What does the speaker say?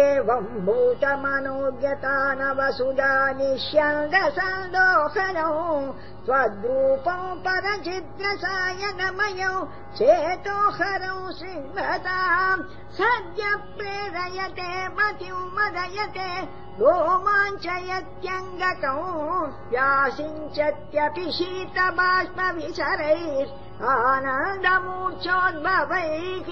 एवम्भूतमनोज्ञता न त्वद्रूपौ परचिद्रसायनमयौ चेतोहरौ श्रिङ्गताम् सद्य प्रेरयते पतिं मदयते रोमाञ्चयत्यङ्गकौ व्यासिञ्चत्यपि शीतबाष्पविसरैः आनन्दमूर्च्छोद्भवैः